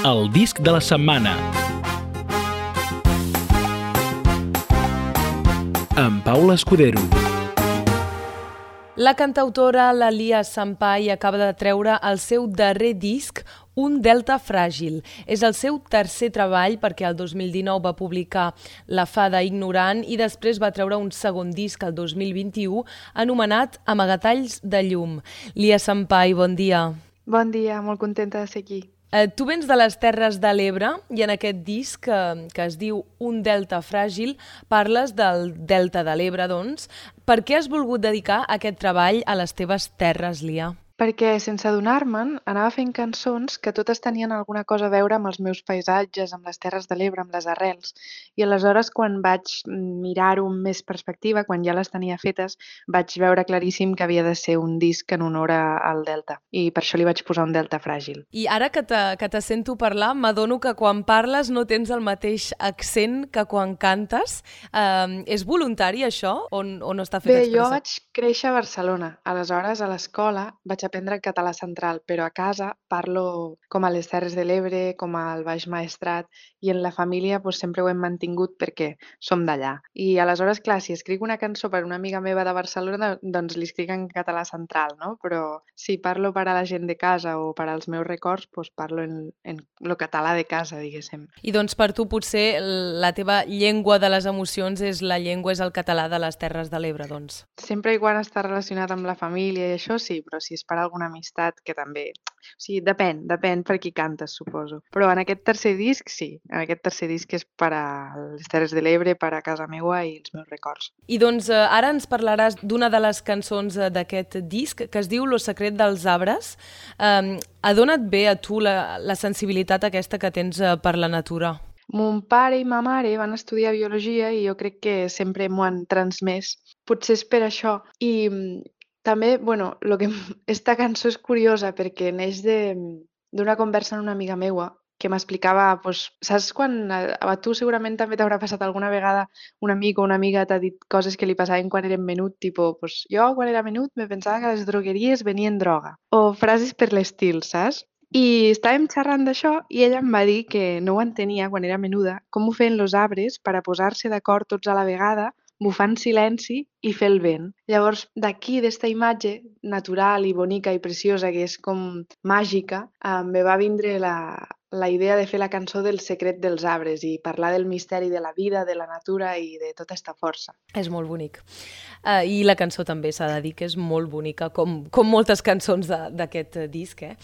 El disc de la setmana. Amb Paula Escudero. La cantautora Lalia Sampai acaba de treure el seu darrer disc, Un Delta Fràgil. És el seu tercer treball perquè el 2019 va publicar La Fada Ignorant i després va treure un segon disc el 2021 anomenat Amagatalls de llum. Lia Sampai, bon dia. Bon dia, molt contenta de ser aquí. Eh, tu vens de les Terres de l'Ebre i en aquest disc que, que es diu Un Delta Fràgil parles del Delta de l'Ebre, doncs. Per què has volgut dedicar aquest treball a les teves terres, Lia? Perquè sense adonar-me'n anava fent cançons que totes tenien alguna cosa a veure amb els meus paisatges, amb les terres de l'Ebre, amb les arrels. I aleshores, quan vaig mirar-ho amb més perspectiva, quan ja les tenia fetes, vaig veure claríssim que havia de ser un disc en honor al Delta. I per això li vaig posar un Delta fràgil. I ara que te, que te sento parlar, m'adono que quan parles no tens el mateix accent que quan cantes. Uh, és voluntari això o, o no està fet Bé, expressa? jo vaig créixer a Barcelona. Aleshores, a l'escola vaig aprendre català central, però a casa parlo com a les Terres de l'Ebre, com al Baix Maestrat, i en la família pues, sempre ho hem mantingut perquè som d'allà. I aleshores, clar, si escric una cançó per una amiga meva de Barcelona, doncs li escric en català central, no? Però si parlo per a la gent de casa o per als meus records, pues, parlo en, en lo català de casa, diguéssim. I doncs per tu potser la teva llengua de les emocions és la llengua, és el català de les Terres de l'Ebre, doncs. Sempre i quan està relacionat amb la família i això sí, però si és per alguna amistat, que també... O sigui, depèn, depèn per qui cantes, suposo. Però en aquest tercer disc, sí. En aquest tercer disc és per a les Terres de l'Ebre, per a casa meua i els meus records. I doncs eh, ara ens parlaràs d'una de les cançons eh, d'aquest disc que es diu Lo secret dels arbres. Um, ha donat bé a tu la, la sensibilitat aquesta que tens eh, per la natura? Mon pare i ma mare van estudiar biologia i jo crec que sempre m'ho han transmès. Potser és per això. I també, bueno, lo que esta cançó és curiosa perquè neix d'una conversa amb una amiga meua que m'explicava, pues, saps quan a, a tu segurament també t'haurà passat alguna vegada un amic o una amiga t'ha dit coses que li passaven quan eren menut, tipo, pues, jo quan era menut me pensava que a les drogueries venien droga. O frases per l'estil, saps? I estàvem xerrant d'això i ella em va dir que no ho entenia quan era menuda, com ho feien els arbres per a posar-se d'acord tots a la vegada bufar en silenci i fer el vent. Llavors, d'aquí, d'esta imatge natural i bonica i preciosa, que és com màgica, eh, me va vindre la, la idea de fer la cançó del secret dels arbres i parlar del misteri de la vida, de la natura i de tota aquesta força. És molt bonic. Uh, I la cançó també s'ha de dir que és molt bonica, com, com moltes cançons d'aquest disc. Eh?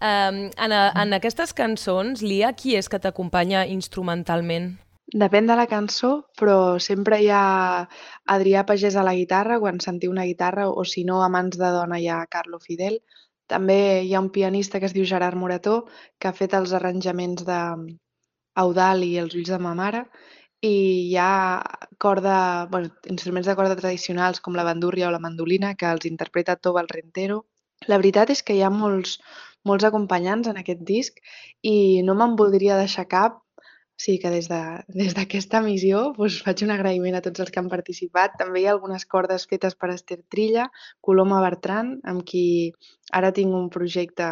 Uh, en, a, en aquestes cançons, Lia, qui és que t'acompanya instrumentalment? Depèn de la cançó, però sempre hi ha Adrià Pagès a la guitarra, quan sentiu una guitarra, o si no, a mans de dona hi ha Carlo Fidel. També hi ha un pianista que es diu Gerard Morató, que ha fet els arranjaments de Eudal i Els ulls de ma mare, i hi ha corda, bueno, instruments de corda tradicionals com la bandúrria o la mandolina, que els interpreta Tobal Rentero. La veritat és que hi ha molts, molts acompanyants en aquest disc i no me'n voldria deixar cap o sigui que des d'aquesta de, des missió doncs, faig un agraïment a tots els que han participat. També hi ha algunes cordes fetes per Esther Trilla, Coloma Bertran, amb qui ara tinc un projecte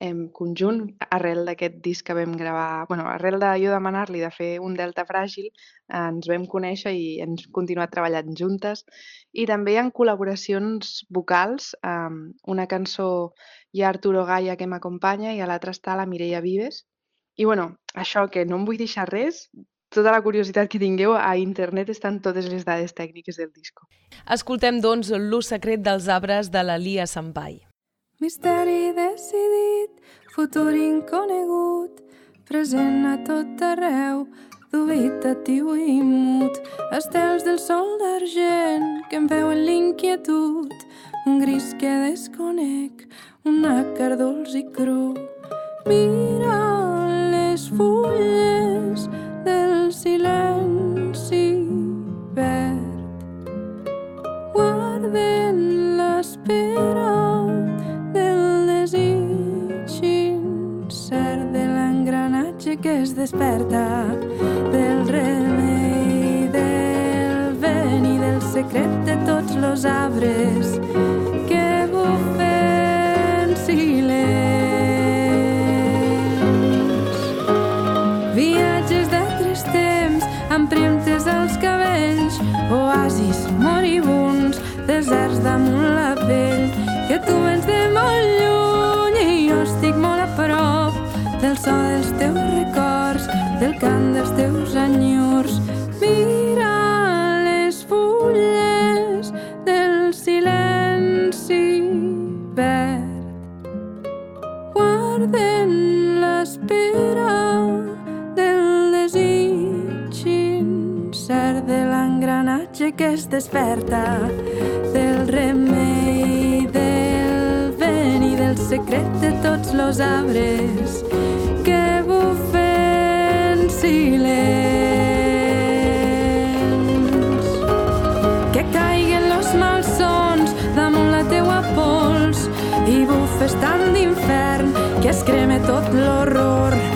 en conjunt, arrel d'aquest disc que vam gravar, bueno, arrel de jo demanar-li de fer un delta fràgil, ens vam conèixer i hem continuat treballant juntes. I també ha col·laboracions vocals, eh, una cançó hi ha Arturo Gaia que m'acompanya i a l'altra està la Mireia Vives, i bueno, això, que no em vull deixar res, tota la curiositat que tingueu, a internet estan totes les dades tècniques del disco. Escoltem, doncs, l'ús secret dels arbres de la Lia Sampai. Misteri decidit, futur inconegut, present a tot arreu, dubitatiu i mut, estels del sol d'argent que em veuen l'inquietud, un gris que desconec, un àcar dolç i cru. Mira les fulles del silenci verd. Guarden l'espera del desig incert de l'engranatge que es desperta del remei del vent i del secret de tots los arbres que bufen silenci damunt la pell, que tu vens de molt lluny i jo estic molt a prop del so dels teus records, del cant dels teus anyurs. Mira les fulles del silenci verd, guarden l'espera del desig incert de l'engranatge que es desperta del remei del vent i del secret de tots los arbres que bufen silents. Que caiguen los malsons damunt la teua pols i bufes tant d'infern que es creme tot l'horror.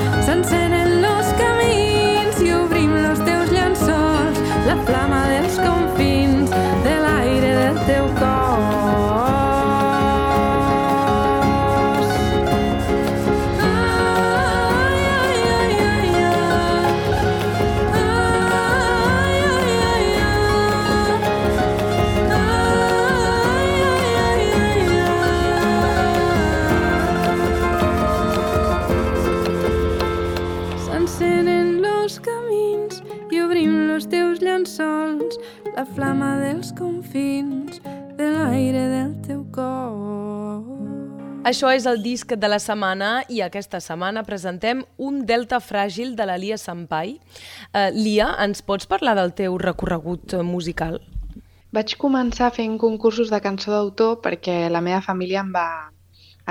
Això és el disc de la setmana i aquesta setmana presentem un delta fràgil de la Lia Sampai. Uh, Lia, ens pots parlar del teu recorregut eh, musical? Vaig començar fent concursos de cançó d'autor perquè la meva família em va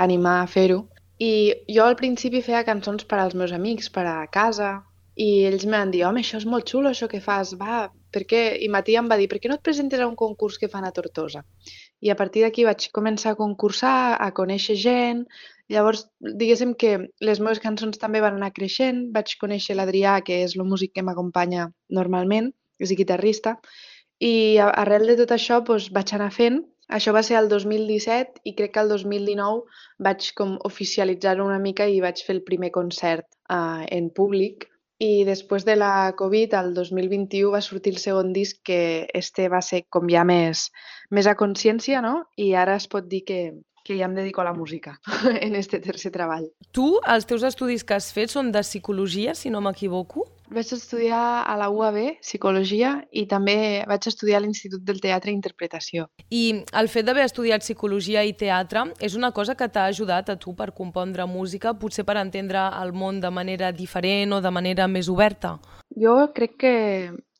animar a fer-ho. I jo al principi feia cançons per als meus amics, per a casa, i ells em van dir, home, això és molt xulo, això que fas, va, per què? I Matia em va dir, per què no et presentes a un concurs que fan a Tortosa? I a partir d'aquí vaig començar a concursar, a conèixer gent, llavors diguéssim que les meves cançons també van anar creixent, vaig conèixer l'Adrià, que és el músic que m'acompanya normalment, és guitarrista, i arrel de tot això doncs, vaig anar fent. Això va ser el 2017 i crec que el 2019 vaig com oficialitzar-ho una mica i vaig fer el primer concert eh, en públic. I després de la Covid, el 2021, va sortir el segon disc que este va ser com ja més, més a consciència, no? I ara es pot dir que, que ja em dedico a la música en este tercer treball. Tu, els teus estudis que has fet són de psicologia, si no m'equivoco? Vaig estudiar a la UAB Psicologia i també vaig estudiar a l'Institut del Teatre i Interpretació. I el fet d'haver estudiat psicologia i teatre és una cosa que t'ha ajudat a tu per compondre música, potser per entendre el món de manera diferent o de manera més oberta? Jo crec que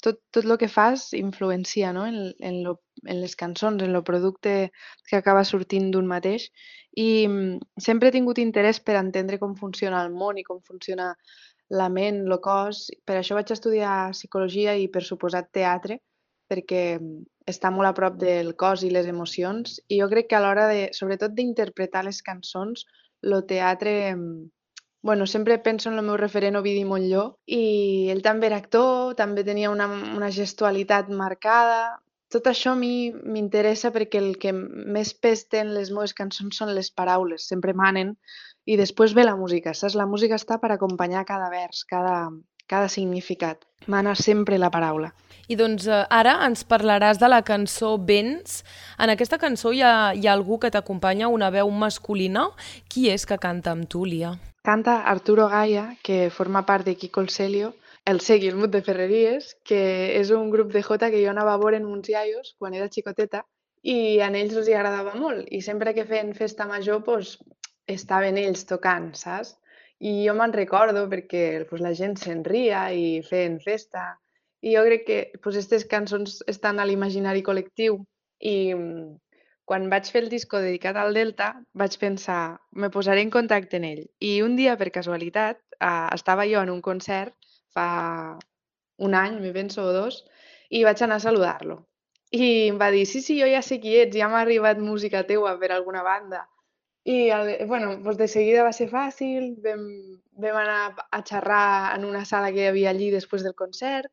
tot, tot el que fas influencia no? en, en, lo, en les cançons, en el producte que acaba sortint d'un mateix. I mm, sempre he tingut interès per entendre com funciona el món i com funciona la ment, el cos. Per això vaig estudiar psicologia i, per suposat, teatre, perquè mm, està molt a prop del cos i les emocions. I jo crec que a l'hora de, sobretot d'interpretar les cançons, el teatre mm, bueno, sempre penso en el meu referent Ovidi Montlló i ell també era actor, també tenia una, una gestualitat marcada. Tot això a mi m'interessa perquè el que més pes les meves cançons són les paraules, sempre manen i després ve la música, saps? La música està per acompanyar cada vers, cada, cada significat. Mana sempre la paraula. I doncs eh, ara ens parlaràs de la cançó Vents. En aquesta cançó hi ha, hi ha algú que t'acompanya, una veu masculina. Qui és que canta amb tu, Lia? Canta Arturo Gaia, que forma part de Kiko el Celio, el Segui, el Mut de Ferreries, que és un grup de jota que jo anava a veure en uns iaios quan era xicoteta i a ells els hi agradava molt. I sempre que feien festa major, pues, estaven ells tocant, saps? I jo me'n recordo perquè pues, la gent se'n ria i feien festa. I jo crec que pues, aquestes cançons estan a l'imaginari col·lectiu i mm, quan vaig fer el disco dedicat al Delta vaig pensar, me posaré en contacte amb ell. I un dia, per casualitat, estava jo en un concert fa un any, me penso, o dos, i vaig anar a saludar-lo. I em va dir, sí, sí, jo ja sé qui ets, ja m'ha arribat música teua per alguna banda. I, bueno, doncs de seguida va ser fàcil, vam, vam anar a xerrar en una sala que hi havia allí després del concert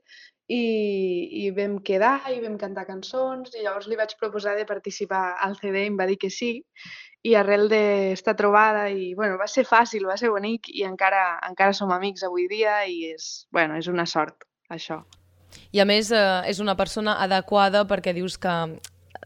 i, i vam quedar i vam cantar cançons i llavors li vaig proposar de participar al CD i em va dir que sí i arrel d'esta trobada i bueno, va ser fàcil, va ser bonic i encara, encara som amics avui dia i és, bueno, és una sort això. I a més eh, és una persona adequada perquè dius que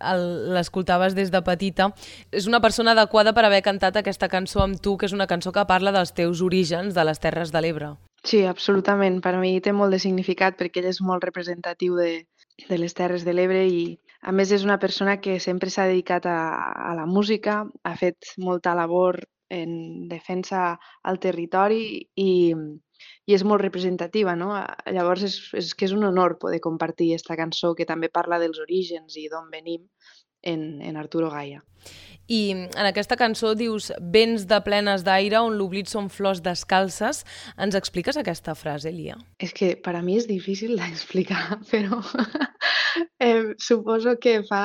l'escoltaves des de petita. És una persona adequada per haver cantat aquesta cançó amb tu, que és una cançó que parla dels teus orígens, de les Terres de l'Ebre. Sí, absolutament. Per mi té molt de significat perquè ell és molt representatiu de, de les Terres de l'Ebre i a més és una persona que sempre s'ha dedicat a, a la música, ha fet molta labor en defensa al territori i, i és molt representativa, no? Llavors és, és que és un honor poder compartir aquesta cançó que també parla dels orígens i d'on venim en, en Arturo Gaia. I en aquesta cançó dius vents de plenes d'aire on l'oblit són flors descalces. Ens expliques aquesta frase, Elia? És que per a mi és difícil d'explicar, però eh, suposo que fa,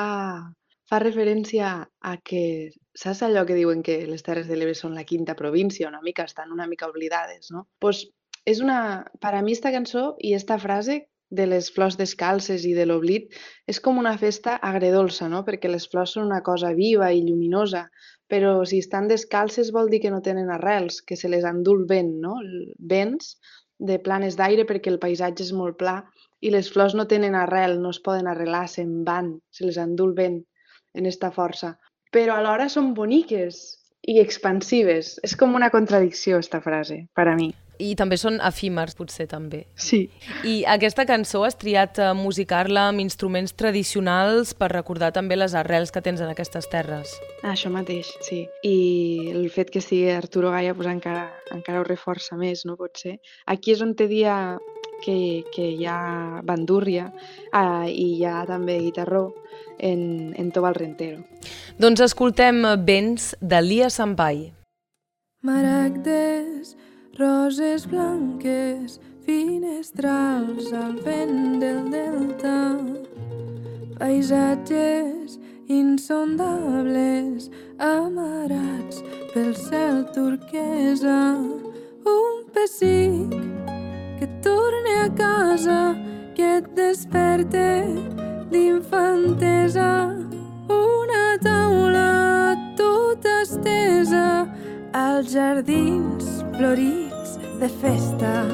fa referència a que saps allò que diuen que les Terres de l'Ebre són la quinta província, una mica, estan una mica oblidades, no? Pues és una, per a mi esta cançó i esta frase de les flors descalces i de l'oblit és com una festa agredolça, no? perquè les flors són una cosa viva i lluminosa, però si estan descalces vol dir que no tenen arrels, que se les endú el vent, no? vents de planes d'aire perquè el paisatge és molt pla i les flors no tenen arrel, no es poden arrelar, se'n van, se les endú el vent en esta força. Però alhora són boniques i expansives. És com una contradicció, esta frase, per a mi. I també són efímers, potser, també. Sí. I aquesta cançó has triat a musicar-la amb instruments tradicionals per recordar també les arrels que tens en aquestes terres. Això mateix, sí. I el fet que sigui Arturo Gaia pues, encara, encara ho reforça més, no pot ser. Aquí és on te dia que, que hi ha bandúrria eh, i hi ha també guitarró en, en Tobal Rentero. Doncs escoltem Vents de Lia Sampai. Maragdes, Roses blanques, finestrals al vent del delta, paisatges insondables amarats pel cel turquesa, un pessic que torne a casa, que et desperte d'infantesa, una taula tota estesa als jardins florits de festa.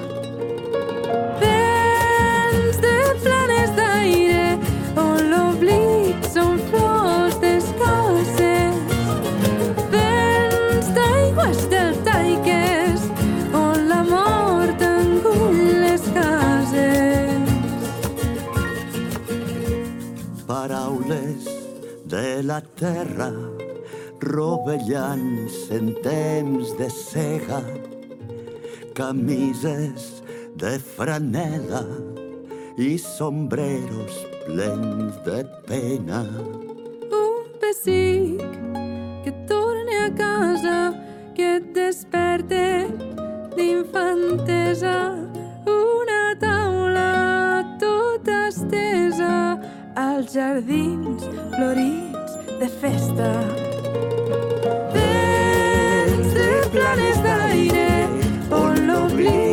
Vents de planes d'aire on l'oblit són flors descalces. Vents d'aigües deltaiques on la mort engull les cases. Paraules de la terra rovellants en temps de cega camises de franela i sombreros plens de pena. Un pessic que torne a casa, que et desperte d'infantesa. Una taula tota estesa als jardins florits de festa. L'oblit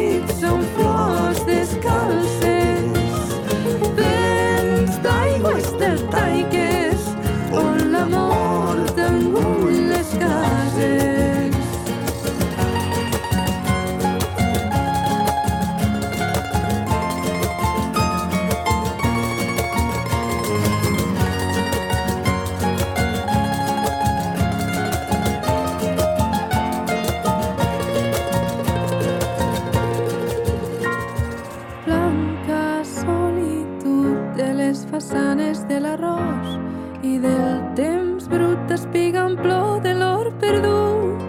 brut espiga en plor de l'or perdut.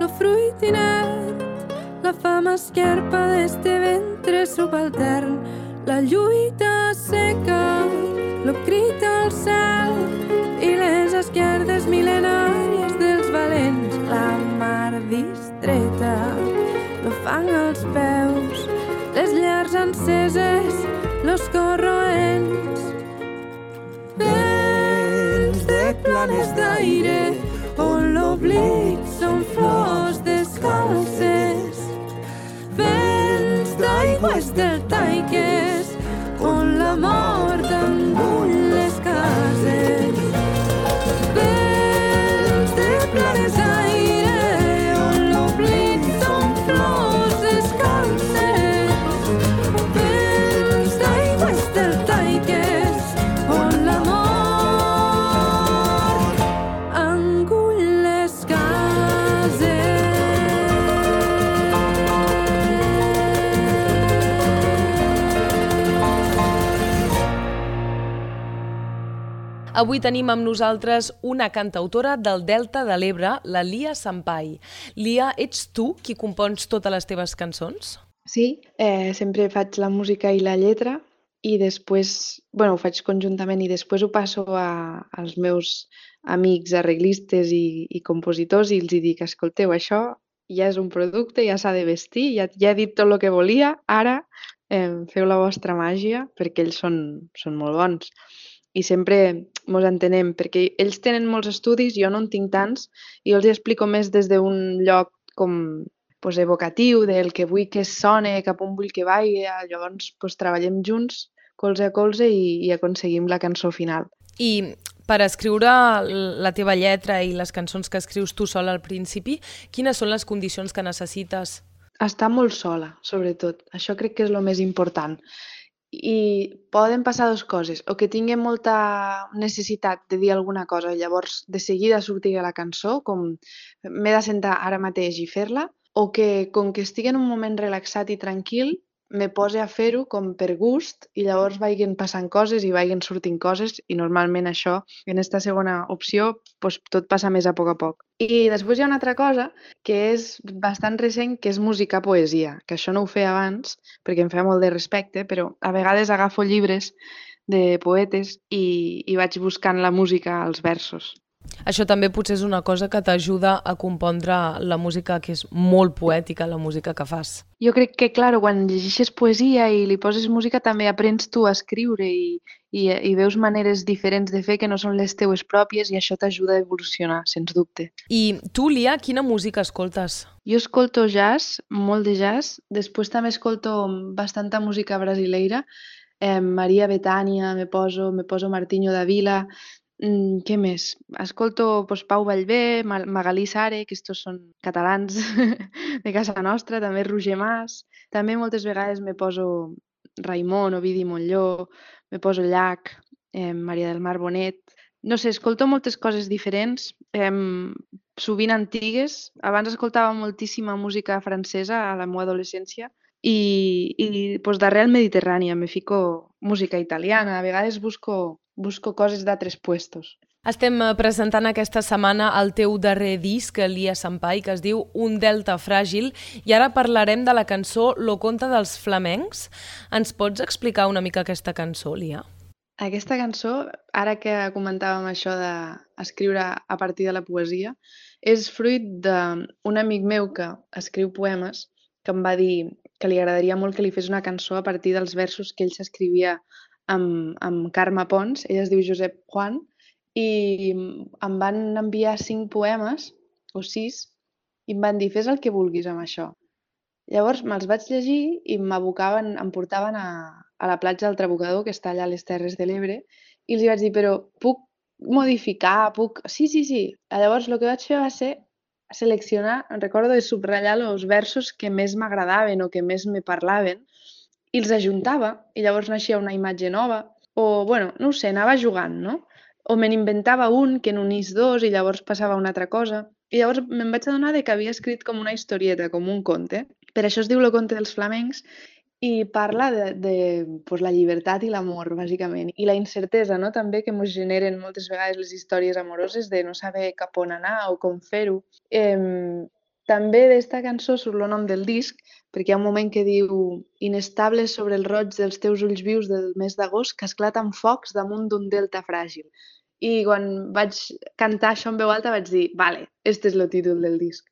Lo fruit inert, la fama esquerpa d'este ventre subaltern, la lluita seca, lo crit al cel i les esquerdes mil·lenàries dels valents, la mar distreta, lo fang als peus, les llars enceses, planes d'aire, on l'oblit són flors descalces. Vents d'aigües deltaiques, on la mort engull Avui tenim amb nosaltres una cantautora del Delta de l'Ebre, la Lia Sampai. Lia, ets tu qui compons totes les teves cançons? Sí, eh, sempre faig la música i la lletra i després, bueno, ho faig conjuntament i després ho passo a, als meus amics arreglistes i, i compositors i els dic, escolteu, això ja és un producte, ja s'ha de vestir, ja, ja he dit tot el que volia, ara eh, feu la vostra màgia, perquè ells són, són molt bons. I sempre ens entenem, perquè ells tenen molts estudis, jo no en tinc tants, i jo els explico més des d'un lloc com pues, evocatiu, del que vull que sone, cap on vull que vagi, llavors pues, treballem junts, colze a colze, i, i aconseguim la cançó final. I per escriure la teva lletra i les cançons que escrius tu sola al principi, quines són les condicions que necessites? Estar molt sola, sobretot. Això crec que és el més important. I poden passar dues coses, o que tinguem molta necessitat de dir alguna cosa i llavors de seguida sortir a la cançó, com m'he de sentar ara mateix i fer-la, o que com que estigui en un moment relaxat i tranquil, me pose a fer-ho com per gust i llavors vagin passant coses i vagin sortint coses i normalment això, en aquesta segona opció, doncs tot passa més a poc a poc. I després hi ha una altra cosa que és bastant recent, que és música-poesia, que això no ho feia abans perquè em feia molt de respecte, però a vegades agafo llibres de poetes i, i vaig buscant la música als versos. Això també potser és una cosa que t'ajuda a compondre la música que és molt poètica, la música que fas. Jo crec que, clar, quan llegeixes poesia i li poses música també aprens tu a escriure i, i, i veus maneres diferents de fer que no són les teues pròpies i això t'ajuda a evolucionar, sens dubte. I tu, Lia, quina música escoltes? Jo escolto jazz, molt de jazz. Després també escolto bastanta música brasileira. Eh, Maria Betània, me poso, me poso Martinho da Vila, Mm, què més? Escolto doncs, Pau Vallvé, Magalí Sare, que estos són catalans de casa nostra, també Roger Mas. També moltes vegades me poso Raimon, Ovidi Montlló, me poso Llach, eh, Maria del Mar Bonet. No sé, escolto moltes coses diferents, eh, sovint antigues. Abans escoltava moltíssima música francesa a la meva adolescència i, i doncs, d'arrel mediterrània. Me fico música italiana. A vegades busco busco coses d'altres puestos. Estem eh, presentant aquesta setmana el teu darrer disc, Lia Sampai, que es diu Un delta fràgil, i ara parlarem de la cançó Lo conte dels flamencs. Ens pots explicar una mica aquesta cançó, Lia? Aquesta cançó, ara que comentàvem això d'escriure a partir de la poesia, és fruit d'un amic meu que escriu poemes que em va dir que li agradaria molt que li fes una cançó a partir dels versos que ell s'escrivia amb, amb Carme Pons, ell es diu Josep Juan, i em van enviar cinc poemes, o sis, i em van dir, fes el que vulguis amb això. Llavors me'ls vaig llegir i m'abocaven, em portaven a, a la platja del Trabucador, que està allà a les Terres de l'Ebre, i els vaig dir, però puc modificar, puc... Sí, sí, sí. Llavors el que vaig fer va ser seleccionar, recordo de subratllar els versos que més m'agradaven o que més me parlaven i els ajuntava i llavors naixia una imatge nova o, bueno, no ho sé, anava jugant, no? O me n'inventava un que n'unís dos i llavors passava una altra cosa. I llavors me'n vaig adonar que havia escrit com una historieta, com un conte. Per això es diu el conte dels flamencs i parla de, de pues, la llibertat i l'amor, bàsicament. I la incertesa, no? també, que ens generen moltes vegades les històries amoroses de no saber cap on anar o com fer-ho. Eh, també d'esta cançó surt el nom del disc, perquè hi ha un moment que diu inestable sobre el roig dels teus ulls vius del mes d'agost que esclaten focs damunt d'un delta fràgil. I quan vaig cantar això en veu alta vaig dir, vale, este és el títol del disc.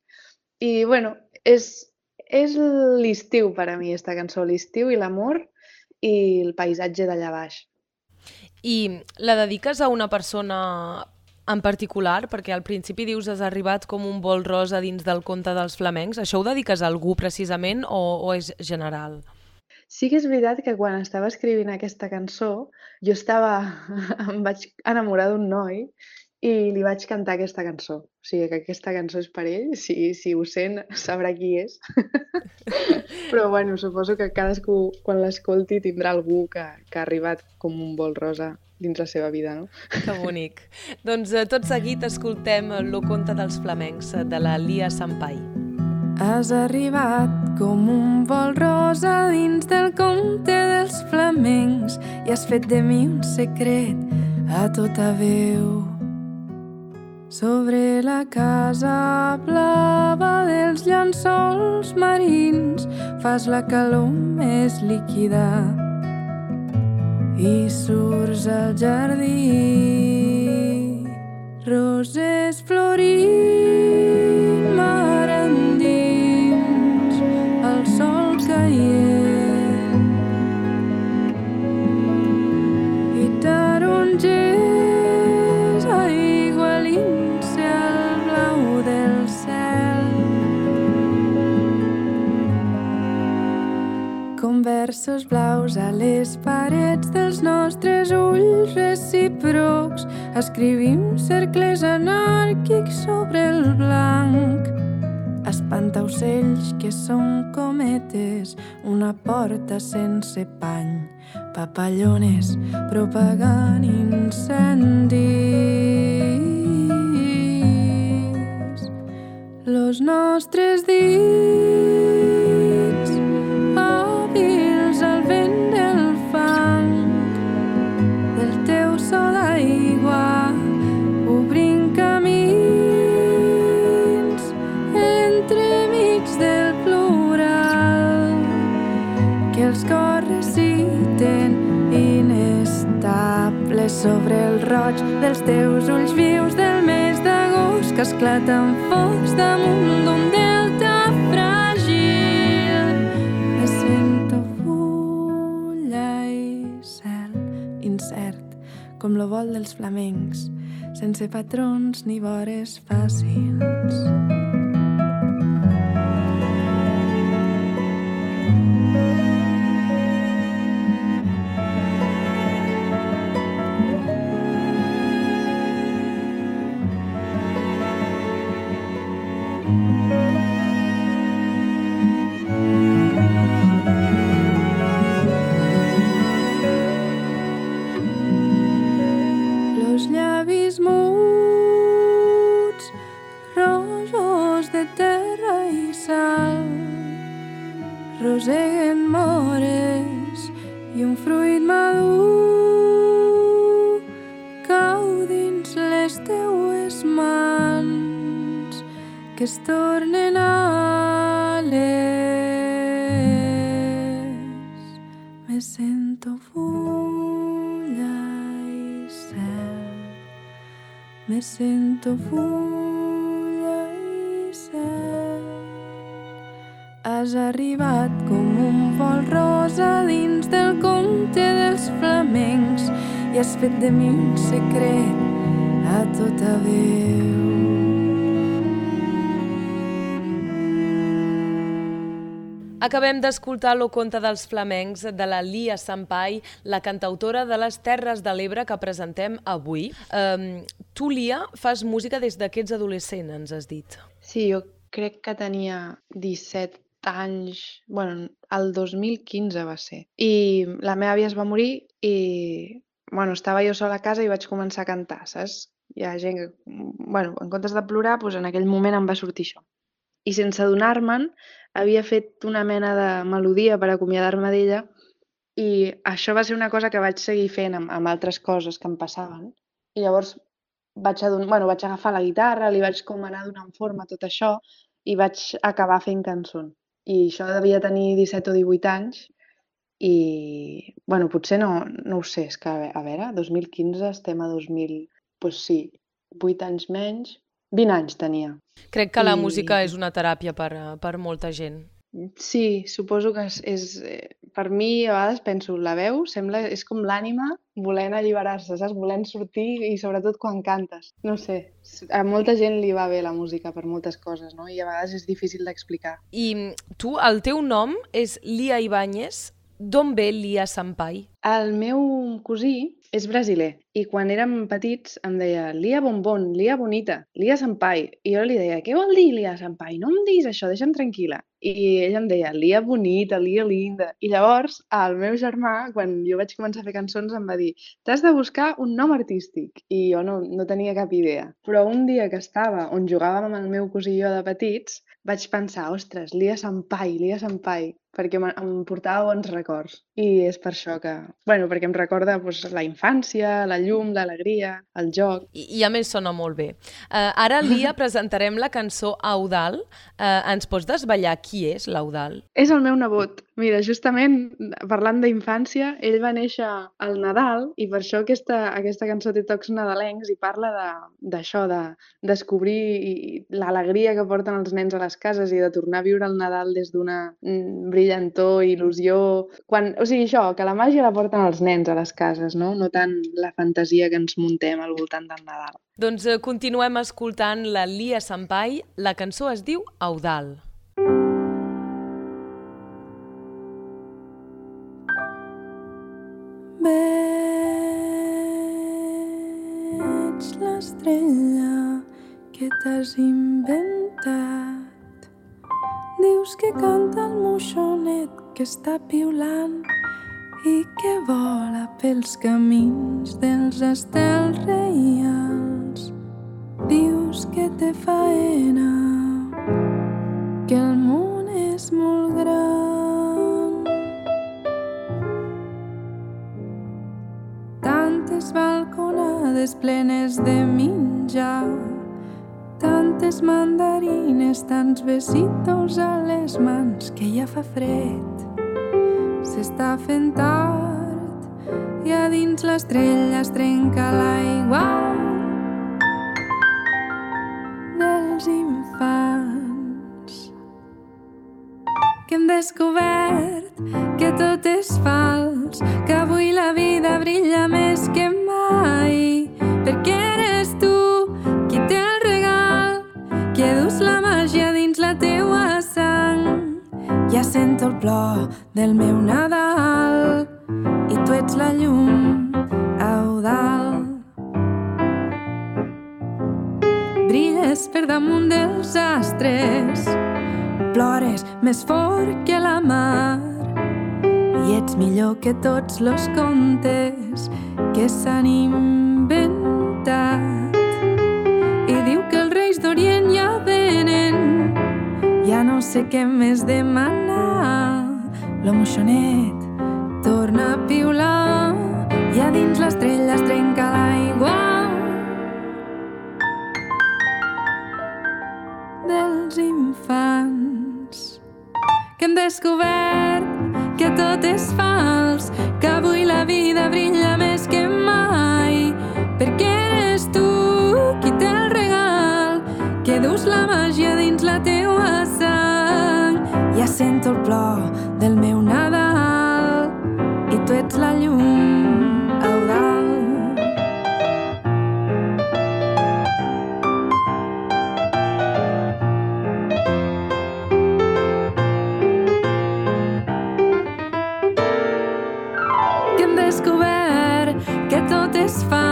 I bueno, és, és l'estiu per a mi, aquesta cançó, l'estiu i l'amor i el paisatge d'allà baix. I la dediques a una persona en particular? Perquè al principi dius has arribat com un vol rosa dins del conte dels flamencs. Això ho dediques a algú precisament o, o és general? Sí que és veritat que quan estava escrivint aquesta cançó jo estava... em vaig enamorar d'un noi i li vaig cantar aquesta cançó. O sigui, que aquesta cançó és per ell. Si, si ho sent, sabrà qui és. Però, bueno, suposo que cadascú, quan l'escolti, tindrà algú que, que ha arribat com un vol rosa dins la seva vida, no? Que bonic. doncs eh, tot seguit escoltem Lo conte dels flamencs de la Lia Sampai. Has arribat com un vol rosa dins del conte dels flamencs i has fet de mi un secret a tota veu. Sobre la casa blava dels llençols marins. Fas la calor més líquida. I surts al jardí. Roses florint, versos blaus a les parets dels nostres ulls recíprocs, escrivim cercles anàrquics sobre el blanc. Espantaocells que són cometes, una porta sense pany, papallones propagant incendis. Los nostres dits esclaten focs damunt d'un delta fràgil. Me sento fulla i cel incert com lo vol dels flamencs, sense patrons ni vores fàcils. Roseguen mores i un fruit madur cau dins les teues mans que es tornen ales. Me sento fulla i cel. Me sento fulla Has arribat com un vol rosa dins del conte dels flamencs i has fet de mi un secret a tota veu. Acabem d'escoltar lo conte dels flamencs de la Lia Sampai, la cantautora de les Terres de l'Ebre que presentem avui. Um, tu, Lia, fas música des que ets adolescent, ens has dit. Sí, jo crec que tenia 17 anys, bueno, el 2015 va ser. I la meva àvia es va morir i, bueno, estava jo sola a casa i vaig començar a cantar, saps? Hi ha gent que, bueno, en comptes de plorar, doncs en aquell moment em va sortir això. I sense adonar-me'n, havia fet una mena de melodia per acomiadar-me d'ella i això va ser una cosa que vaig seguir fent amb, amb altres coses que em passaven. I llavors vaig, adon... bueno, vaig agafar la guitarra, li vaig com anar donant forma a tot això i vaig acabar fent cançons. I això devia tenir 17 o 18 anys i, bueno, potser no, no ho sé, és que, a ve- a veure, 2015 estem a 2000, doncs sí, 8 anys menys, 20 anys tenia. Crec que la I- música és una teràpia per, per molta gent. Sí, suposo que és, és... eh, Per mi, a vegades penso, la veu sembla... És com l'ànima volent alliberar-se, saps? Volent sortir i sobretot quan cantes. No sé, a molta gent li va bé la música per moltes coses, no? I a vegades és difícil d'explicar. I mm, tu, el teu nom és Lia Ibáñez. D'on ve Lia Sampai? El meu cosí és brasiler i quan érem petits em deia Lia Bombón, Lia Bonita, Lia Sampai. I jo li deia, què vol dir Lia Sampai? No em diguis això, deixa'm tranquil·la. I ell em deia Lia Bonita, Lia Linda. I llavors el meu germà, quan jo vaig començar a fer cançons, em va dir t'has de buscar un nom artístic. I jo no, no tenia cap idea. Però un dia que estava on jugàvem amb el meu cosí i jo de petits, vaig pensar, ostres, Lia Sampai, Lia Sampai. Perquè em, portava bons records. I és per això que... bueno, perquè em recorda doncs, la infància, la llum, l'alegria, el joc. I, I a més sona molt bé. Uh, ara, Lia, presentarem la cançó Audal. Uh, ens pots desvetllar qui és l'Audal? És el meu nebot. Mira, justament parlant d'infància, ell va néixer al Nadal i per això aquesta, aquesta cançó té tocs nadalencs i parla d'això, de, de descobrir l'alegria que porten els nens a les cases i de tornar a viure el Nadal des d'una mm, brillantor, il·lusió... Quan, o sigui, això, que la màgia la porten els nens a les cases, no? No tant la fantasia que ens muntem al voltant del Nadal. Doncs eh, continuem escoltant la Lia Sampai. La cançó es diu Audal. Veig l'estrella que t'has inventat. Dius que canta moixonet que està piulant i que vola pels camins dels estels reials. Dius que té faena, que el món és molt gran. Tantes balconades plenes de menjar, tantes mandarines, tants besitos a les mans que ja fa fred. S'està fent tard i a dins l'estrella es trenca l'aigua dels infants que hem descobert que tot és fals, que avui la vida brilla més que mai, Ja sento el plor del meu Nadal i tu ets la llum audal. Brilles per damunt dels astres, plores més fort que la mar i ets millor que tots los contes que s'han inventat. I diu que els reis d'Orient sé què més demanar. Lo moixonet torna a piular i a dins l'estrella es trenca l'aigua dels infants que hem descobert que tot és fals, que avui la vida brilla més que mai, perquè eres tu qui té el regal, que dus la màgia sento el plor del meu Nadal i tu ets la llum audal. que hem descobert que tot és fals,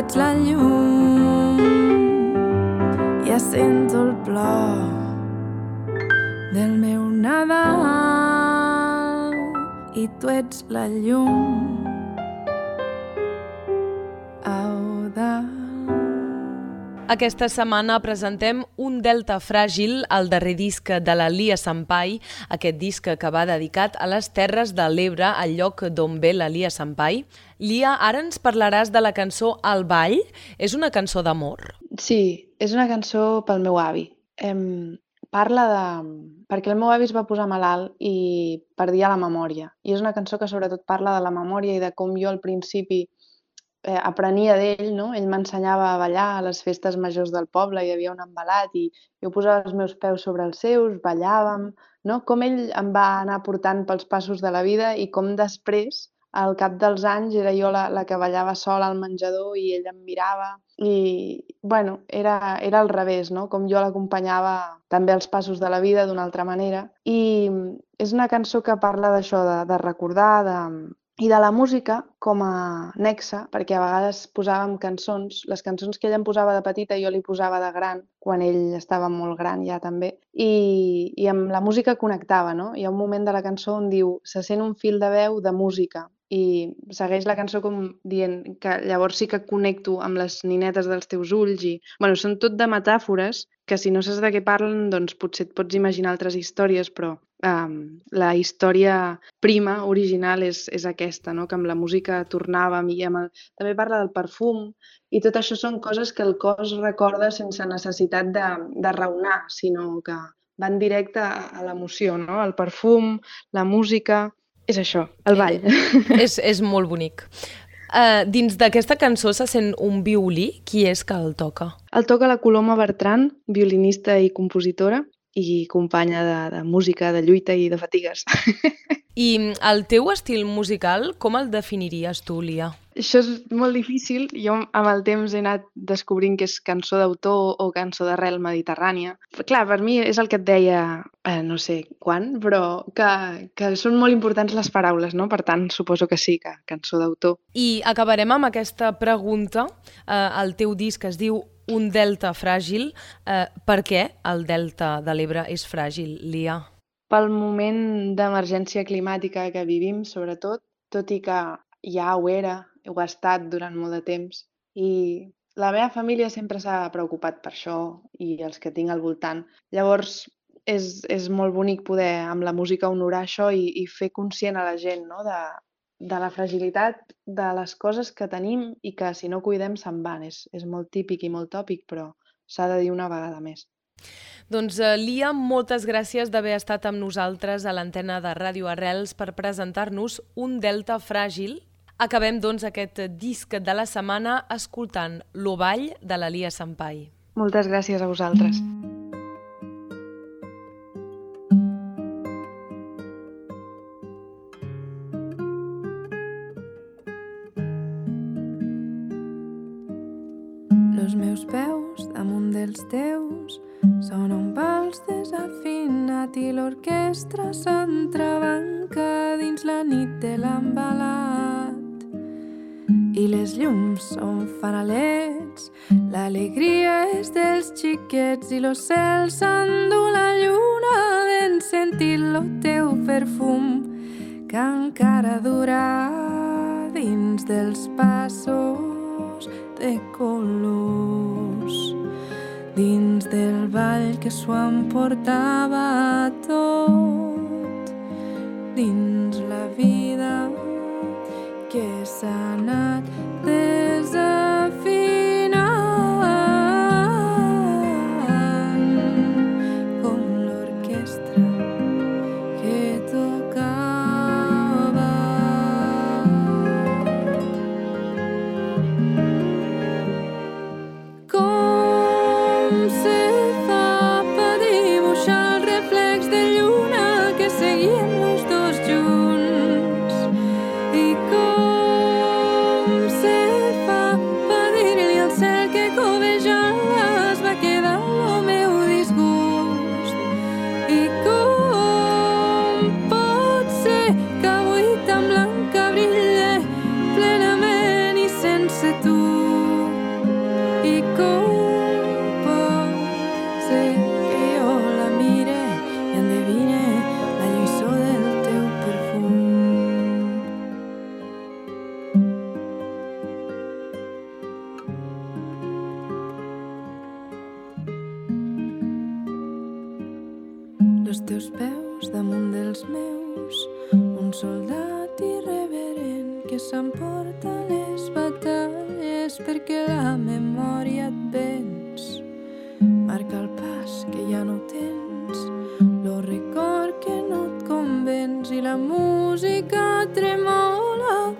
ets la llum. Ja sento el plor del meu Nadal i tu ets la llum. Aquesta setmana presentem Un Delta Fràgil, el darrer disc de la Lia Sampai, aquest disc que va dedicat a les Terres de l'Ebre, al lloc d'on ve la Lia Sampai. Lia, ara ens parlaràs de la cançó El Ball. És una cançó d'amor? Sí, és una cançó pel meu avi. Em, parla de... perquè el meu avi es va posar malalt i perdia la memòria. I és una cançó que sobretot parla de la memòria i de com jo al principi eh, aprenia d'ell, no? Ell m'ensenyava a ballar a les festes majors del poble, hi havia un embalat i jo posava els meus peus sobre els seus, ballàvem, no? Com ell em va anar portant pels passos de la vida i com després, al cap dels anys, era jo la, la que ballava sola al menjador i ell em mirava i, bueno, era, era al revés, no? Com jo l'acompanyava també als passos de la vida d'una altra manera. I és una cançó que parla d'això, de, de recordar, de, i de la música com a nexe, perquè a vegades posàvem cançons, les cançons que ella em posava de petita jo li posava de gran, quan ell estava molt gran ja també, i, i amb la música connectava, no? Hi ha un moment de la cançó on diu se sent un fil de veu de música i segueix la cançó com dient que llavors sí que connecto amb les ninetes dels teus ulls i... bueno, són tot de metàfores que si no saps de què parlen, doncs potser et pots imaginar altres històries, però um, la història prima, original, és, és aquesta, no? que amb la música tornàvem i amb el... també parla del perfum i tot això són coses que el cos recorda sense necessitat de, de raonar, sinó que van directe a, a l'emoció, no? el perfum, la música, és això, el ball. és, és molt bonic. Uh, dins d'aquesta cançó se sent un violí. Qui és que el toca? El toca la Coloma Bertran, violinista i compositora, i companya de, de música, de lluita i de fatigues. I el teu estil musical, com el definiries tu, Lia? Això és molt difícil. Jo amb el temps he anat descobrint que és cançó d'autor o cançó d'arrel mediterrània. Clar, per mi és el que et deia, eh, no sé quan, però que, que són molt importants les paraules, no? Per tant, suposo que sí, que cançó d'autor. I acabarem amb aquesta pregunta. Eh, el teu disc es diu un delta fràgil. Eh, per què el delta de l'Ebre és fràgil, Lia? Pel moment d'emergència climàtica que vivim, sobretot, tot i que ja ho era, ho ha estat durant molt de temps, i la meva família sempre s'ha preocupat per això i els que tinc al voltant. Llavors, és, és molt bonic poder amb la música honorar això i, i fer conscient a la gent no? de, de la fragilitat de les coses que tenim i que si no cuidem se'n van. És, és molt típic i molt tòpic, però s'ha de dir una vegada més. Doncs, uh, Lia, moltes gràcies d'haver estat amb nosaltres a l'antena de Ràdio Arrels per presentar-nos un delta fràgil. Acabem, doncs, aquest disc de la setmana escoltant l'Ovall de la Lia Sampai. Moltes gràcies a vosaltres. Mm. Los xiquets i lo cel s'endú la lluna ben sentit lo teu perfum que encara dura dins dels passos de colors. Dins del ball que s'ho emportava tot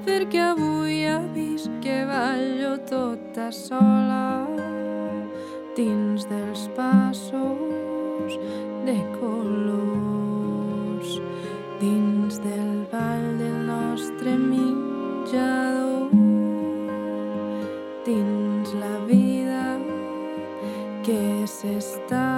perquè avui ha vist que ballo tota sola dins dels passos de colors dins del ball del nostre mitjador dins la vida que s'està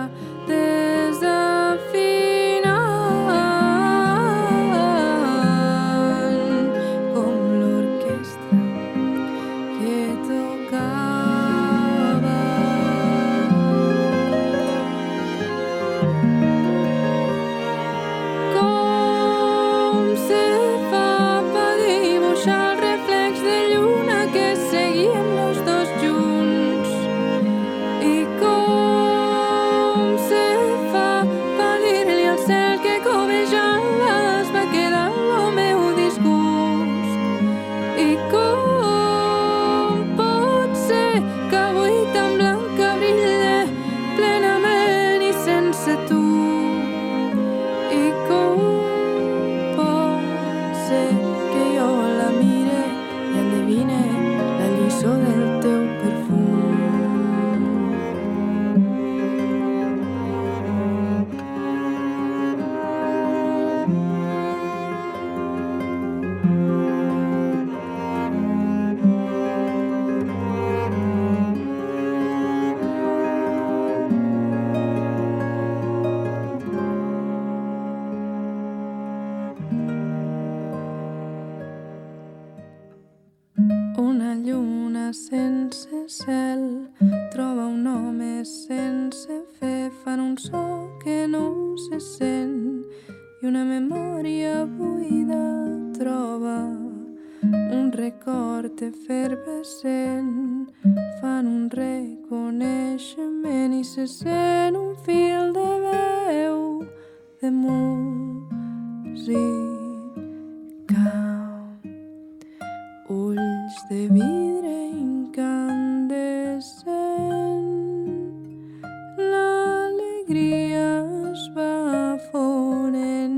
alegries baforen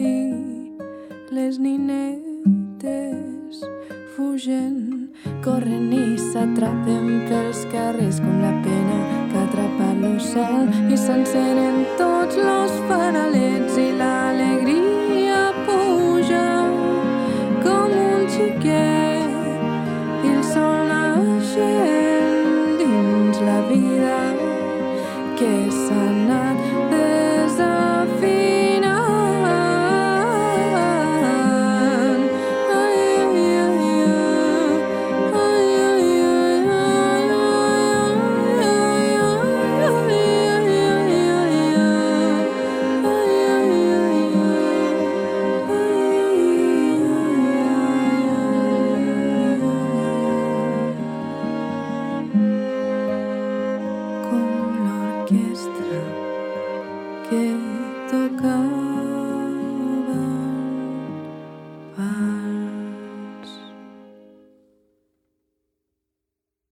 i les ninetes fugen, corren i s'atrapen pels carrers com la pena que atrapa l'ocel i s'encenen tots los paral·lels